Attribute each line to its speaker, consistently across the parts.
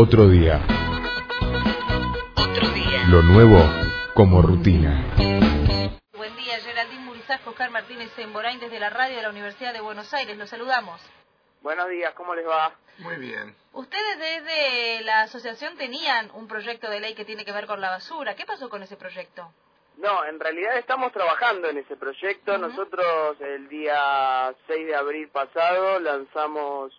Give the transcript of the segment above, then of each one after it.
Speaker 1: Otro día.
Speaker 2: Otro día.
Speaker 1: Lo nuevo como rutina.
Speaker 3: Buen día, Geraldine Murizás, Oscar Martínez Emborain desde la radio de la Universidad de Buenos Aires. Los saludamos.
Speaker 4: Buenos días, ¿cómo les va?
Speaker 5: Muy bien.
Speaker 3: Ustedes desde la asociación tenían un proyecto de ley que tiene que ver con la basura. ¿Qué pasó con ese proyecto?
Speaker 4: No, en realidad estamos trabajando en ese proyecto. Nosotros el día 6 de abril pasado lanzamos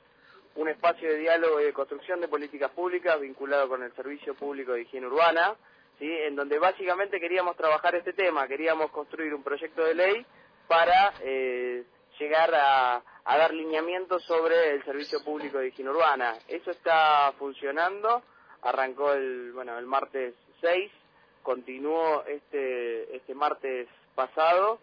Speaker 4: un espacio de diálogo y de construcción de políticas públicas vinculado con el Servicio Público de Higiene Urbana, ¿sí? en donde básicamente queríamos trabajar este tema, queríamos construir un proyecto de ley para eh, llegar a, dar lineamientos sobre el Servicio Público de Higiene Urbana. Eso está funcionando, arrancó el, bueno, el martes 6, continuó este, este martes pasado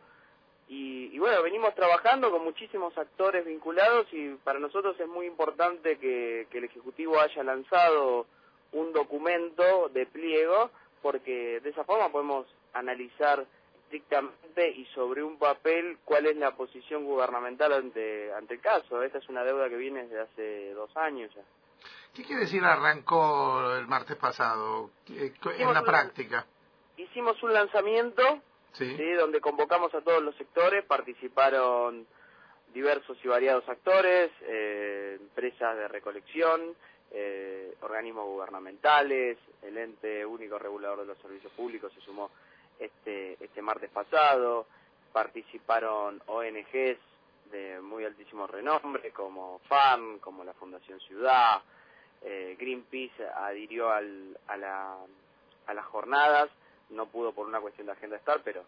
Speaker 4: y, y bueno, venimos trabajando con muchísimos actores vinculados y para nosotros es muy importante que, que el Ejecutivo haya lanzado un documento de pliego porque de esa forma podemos analizar estrictamente y sobre un papel cuál es la posición gubernamental ante, ante el caso. Esta es una deuda que viene desde hace dos años ya.
Speaker 5: ¿Qué quiere decir arrancó el martes pasado eh, en
Speaker 4: Hicimos
Speaker 5: la
Speaker 4: un-
Speaker 5: práctica?
Speaker 4: Hicimos un lanzamiento
Speaker 5: Sí.
Speaker 4: donde convocamos a todos los sectores, participaron diversos y variados actores, eh, empresas de recolección, eh, organismos gubernamentales, el ente único regulador de los servicios públicos se sumó este, este martes pasado, participaron ONGs de muy altísimo renombre como FAM, como la Fundación Ciudad, eh, Greenpeace adhirió al, a, la, a las jornadas, no pudo por una cuestión de agenda estar, pero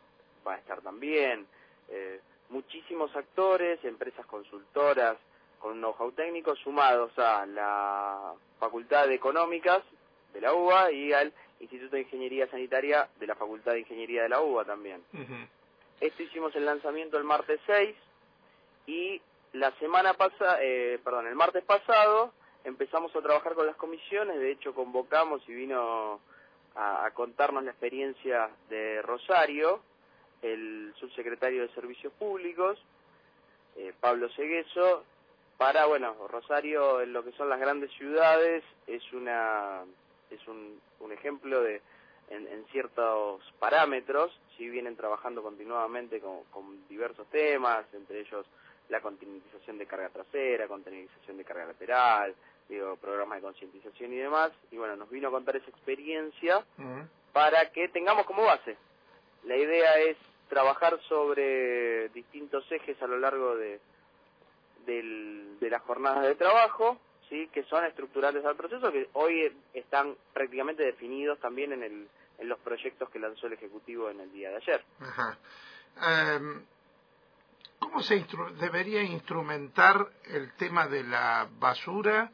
Speaker 4: va a estar también. Eh, muchísimos actores, empresas consultoras con un know-how técnico sumados a la Facultad de Económicas de la UBA y al Instituto de Ingeniería Sanitaria de la Facultad de Ingeniería de la UBA también. Esto hicimos el lanzamiento el martes 6 y la semana pasada, eh, perdón, el martes pasado empezamos a trabajar con las comisiones, de hecho convocamos y vino a, contarnos la experiencia de Rosario, el subsecretario de Servicios Públicos, eh, Pablo Segueso, para, bueno, Rosario en lo que son las grandes ciudades es una es un, un ejemplo de en, en ciertos parámetros, si vienen trabajando continuamente con, con diversos temas, entre ellos la continentización de carga trasera, continentización de carga lateral, digo, programas de concientización y demás, y bueno, nos vino a contar esa experiencia para que tengamos como base. La idea es trabajar sobre distintos ejes a lo largo de, del- de las jornadas de trabajo, sí, que son estructurales al proceso, que hoy están prácticamente definidos también en, el, en los proyectos que lanzó el Ejecutivo en el día de ayer.
Speaker 5: Ajá. Em, ¿Cómo se instru- debería instrumentar el tema de la basura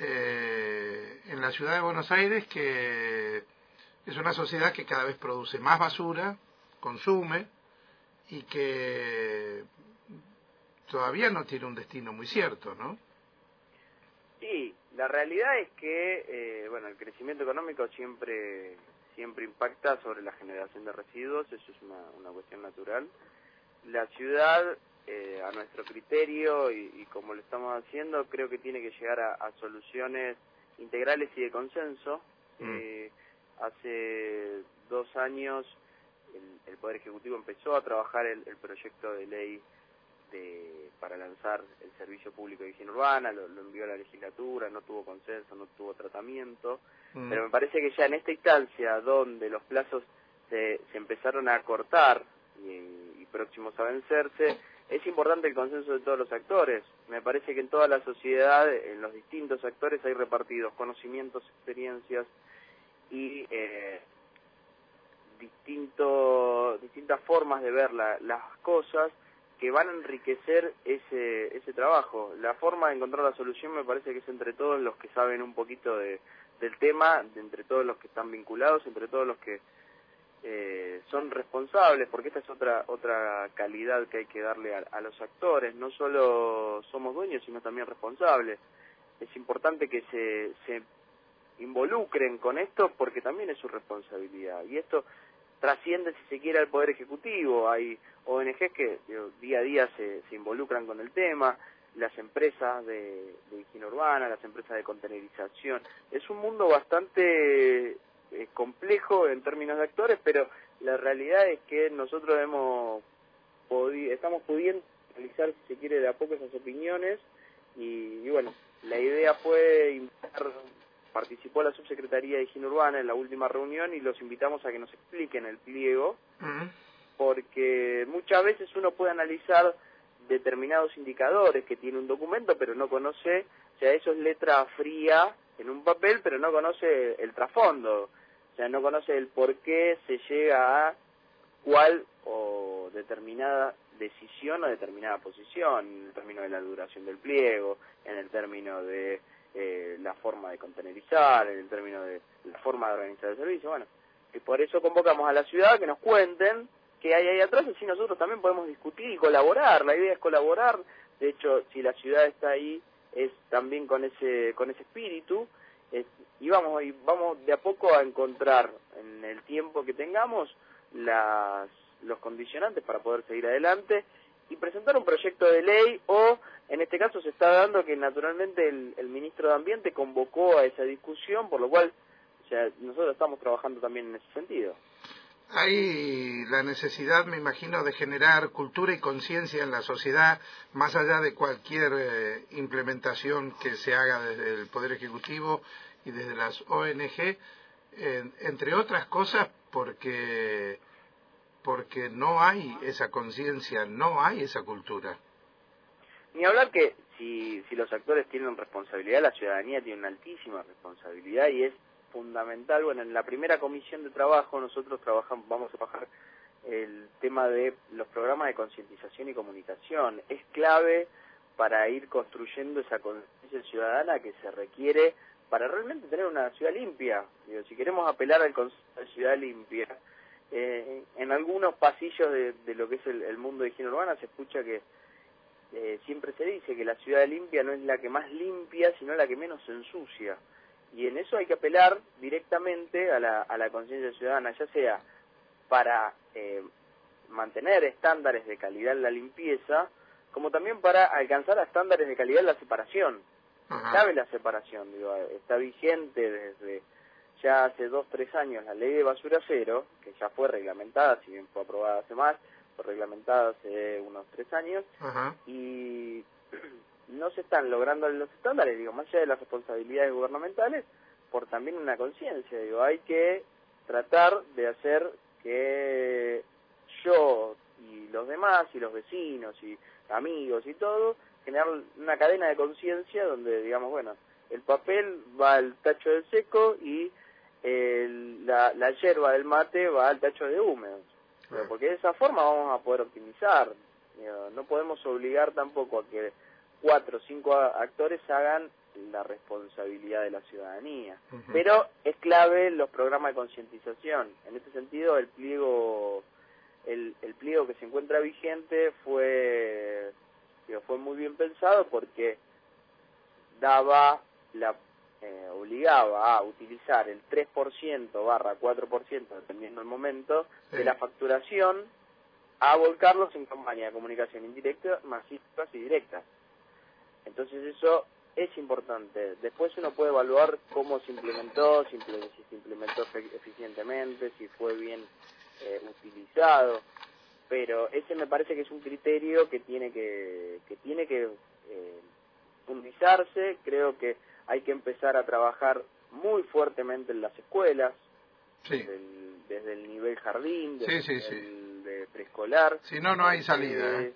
Speaker 5: eh, en la ciudad de Buenos Aires, que es una sociedad que cada vez produce más basura, consume y que todavía no tiene un destino muy cierto, ¿no?
Speaker 4: Sí, la realidad es que, eh, bueno, el crecimiento económico siempre siempre impacta sobre la generación de residuos, eso es una, una cuestión natural. La ciudad, eh, a nuestro criterio y, y como lo estamos haciendo, creo que tiene que llegar a, a soluciones integrales y de consenso.
Speaker 5: Mm.
Speaker 4: Eh, hace dos años el, el Poder Ejecutivo empezó a trabajar el, el proyecto de ley de, para lanzar el servicio público de higiene urbana, lo, lo envió a la legislatura, no tuvo consenso, no tuvo tratamiento,
Speaker 5: Mm.
Speaker 4: pero me parece que ya en esta instancia donde los plazos se, se empezaron a cortar y, y próximos a vencerse, es importante el consenso de todos los actores. Me parece que en toda la sociedad, en los distintos actores hay repartidos conocimientos, experiencias y eh, distinto, distintas formas de ver la- las cosas que van a enriquecer ese, ese trabajo. La forma de encontrar la solución me parece que es entre todos los que saben un poquito de, del tema, entre todos los que están vinculados, entre todos los que eh, son responsables, porque esta es otra otra calidad que hay que darle a, a los actores. No solo somos dueños, sino también responsables. Es importante que se, se involucren con esto porque también es su responsabilidad. Y esto trasciende, si se quiere, al Poder Ejecutivo. Hay ONGs que día a día se, se involucran con el tema. las empresas de, de higiene urbana, las empresas de contenerización. Es un mundo bastante eh, complejo en términos de actores, pero la realidad es que nosotros hemos podido, estamos pudiendo analizar, si se quiere, de a poco esas opiniones y, bueno, la idea fue invitar, participó la subsecretaría de higiene urbana en la última reunión y los invitamos a que nos expliquen el pliego, porque muchas veces uno puede analizar determinados indicadores que tiene un documento, pero no conoce, o sea, eso es letra fría en un papel, pero no conoce el trasfondo, o sea, no conoce el por qué se llega a cuál o determinada decisión o determinada posición, en el término de la duración del pliego, en el término de eh, la forma de contenerizar, en el término de la forma de organizar el servicio, bueno, y por eso convocamos a la ciudad que nos cuenten qué hay ahí atrás, así nosotros también podemos discutir y colaborar, la idea es colaborar, de hecho, si la ciudad está ahí, es también con ese, con ese espíritu, y vamos, y vamos de a poco a encontrar en el tiempo que tengamos las, los condicionantes para poder seguir adelante y presentar un proyecto de ley o en este caso se está dando que naturalmente el, el ministro de Ambiente convocó a esa discusión, por lo cual o sea, nosotros estamos trabajando también en ese sentido.
Speaker 5: Hay la necesidad, me imagino, de generar cultura y conciencia en la sociedad, más allá de cualquier eh, implementación que se haga desde el Poder Ejecutivo y desde las ONG, entre otras cosas porque, porque no hay esa conciencia, no hay esa cultura.
Speaker 4: Ni hablar que si, si los actores tienen responsabilidad, la ciudadanía tiene una altísima responsabilidad y es fundamental. Bueno, en la primera comisión de trabajo nosotros trabajamos, vamos a trabajar el tema de los programas de concientización y comunicación. Es clave para ir construyendo esa conciencia ciudadana que se requiere para realmente tener una ciudad limpia. Digo, si queremos apelar al concepto de ciudad limpia, eh, en algunos pasillos de, lo que es el, mundo de higiene urbana se escucha que eh, siempre se dice que la ciudad limpia no es la que más limpia, sino la que menos ensucia. Y en eso hay que apelar directamente a la, a la conciencia ciudadana, ya sea para eh, mantener estándares de calidad en la limpieza, como también para alcanzar estándares de calidad en la separación. Sabe la separación, digo, está vigente desde ya hace dos, tres años la ley de basura cero, que ya fue reglamentada, si bien fue aprobada hace más, fue reglamentada hace unos tres años, y no se están logrando los estándares, digo, más allá de las responsabilidades gubernamentales, por también una conciencia, digo, hay que tratar de hacer que yo y los demás y los vecinos y amigos y todo generar una cadena de conciencia donde, digamos, bueno, el papel va al tacho del seco y la, la hierba del mate va al tacho de húmedos. Porque de esa forma vamos a poder optimizar. No podemos obligar tampoco a que cuatro o cinco actores hagan la responsabilidad de la ciudadanía. Pero es clave los programas de concientización. En este sentido, el pliego, el, el pliego que se encuentra vigente fue fue muy bien pensado porque daba la eh, obligaba a utilizar el 3% barra 4%, dependiendo del momento, de la facturación a volcarlos en campaña de comunicación indirecta, masivas y directas. Entonces eso es importante. Después uno puede evaluar cómo se implementó, si se implementó eficientemente, si fue bien eh, utilizado pero ese me parece que es un criterio que tiene que, que tiene que eh, fundizarse, creo que hay que empezar a trabajar muy fuertemente en las escuelas, desde, el, nivel jardín, desde el de preescolar.
Speaker 5: Si no, no hay salida.
Speaker 4: ¿eh?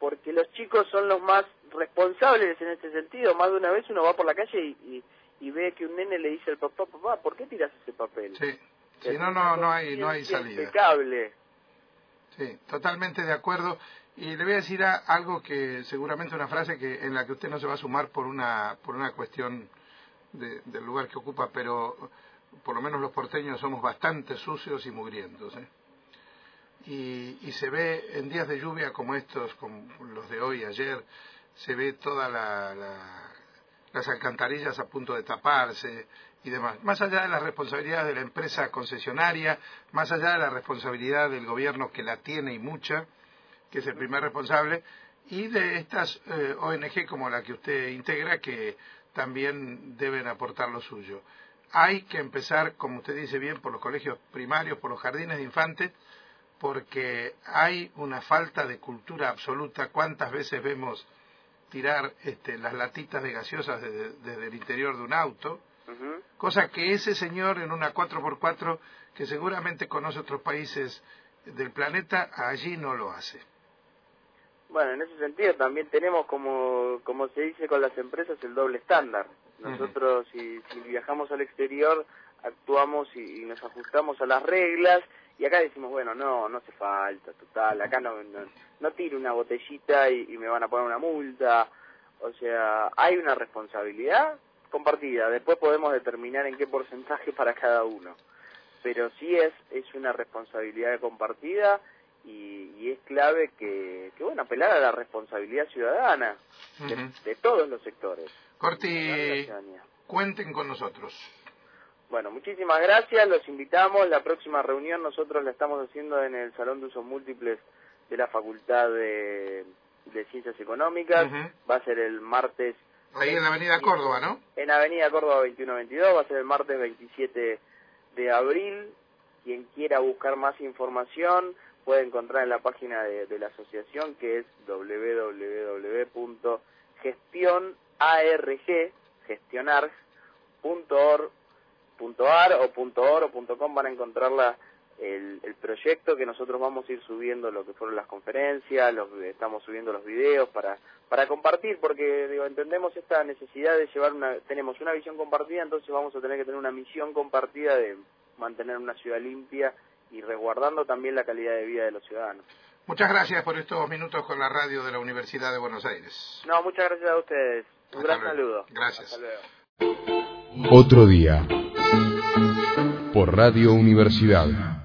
Speaker 4: Porque los chicos son los más responsables en este sentido. Más de una vez uno va por la calle y, y, ve que un nene le dice al papá, papá, ¿por qué tiras ese papel?
Speaker 5: Sí. Si no, no, no hay, no hay salida.
Speaker 4: Impecable.
Speaker 5: Sí, totalmente de acuerdo. Y le voy a decir algo que seguramente una frase que en la que usted no se va a sumar por una por una cuestión del lugar que ocupa, pero por lo menos los porteños somos bastante sucios y mugrientos. ¿eh? Y, se ve en días de lluvia como estos, como los de hoy, ayer, se ve todas las alcantarillas a punto de taparse, y demás. Más allá de la responsabilidad de la empresa concesionaria, más allá de la responsabilidad del gobierno que la tiene y mucha, que es el primer responsable, y de estas eh, ONG como la que usted integra que también deben aportar lo suyo. Hay que empezar, como usted dice bien, por los colegios primarios, por los jardines de infantes, porque hay una falta de cultura absoluta. ¿Cuántas veces vemos tirar este, las latitas de gaseosas desde, el interior de un auto? Cosa que ese señor en una 4x4, que seguramente conoce otros países del planeta, allí no lo hace.
Speaker 4: Bueno, en ese sentido también tenemos, como, como se dice con las empresas, el doble estándar. Nosotros, si, viajamos al exterior, actuamos y, nos ajustamos a las reglas y acá decimos, bueno, no, no hace falta, total, acá no, no, tiro una botellita y, me van a poner una multa. O sea, hay una responsabilidad compartida. Después podemos determinar en qué porcentaje para cada uno. Pero sí es, es una responsabilidad compartida y, es clave que, que, bueno, apelar a la responsabilidad ciudadana de, todos los sectores.
Speaker 5: Corti, cuenten con nosotros.
Speaker 4: Bueno, muchísimas gracias, los invitamos. La próxima reunión nosotros la estamos haciendo en el Salón de Usos Múltiples de la Facultad de, Ciencias Económicas. Va a ser el martes.
Speaker 5: Ahí en la Avenida Córdoba, ¿no?
Speaker 4: En Avenida Córdoba 2122, va a ser el martes 27 de abril. Quien quiera buscar más información, puede encontrar en la página de, la asociación que es www.gestionarg.org.ar o .or o .com van a encontrar el, proyecto que nosotros vamos a ir subiendo lo que fueron las conferencias, los, estamos subiendo los videos para para compartir porque digo entendemos esta necesidad de llevar una tenemos una visión compartida entonces vamos a tener que tener una misión compartida de mantener una ciudad limpia y resguardando también la calidad de vida de los ciudadanos.
Speaker 5: Muchas gracias por estos minutos con la radio de la Universidad de Buenos Aires.
Speaker 4: No, muchas gracias a ustedes. Un gran saludo.
Speaker 5: Gracias.
Speaker 4: Hasta luego.
Speaker 1: Otro día. Por Radio Universidad.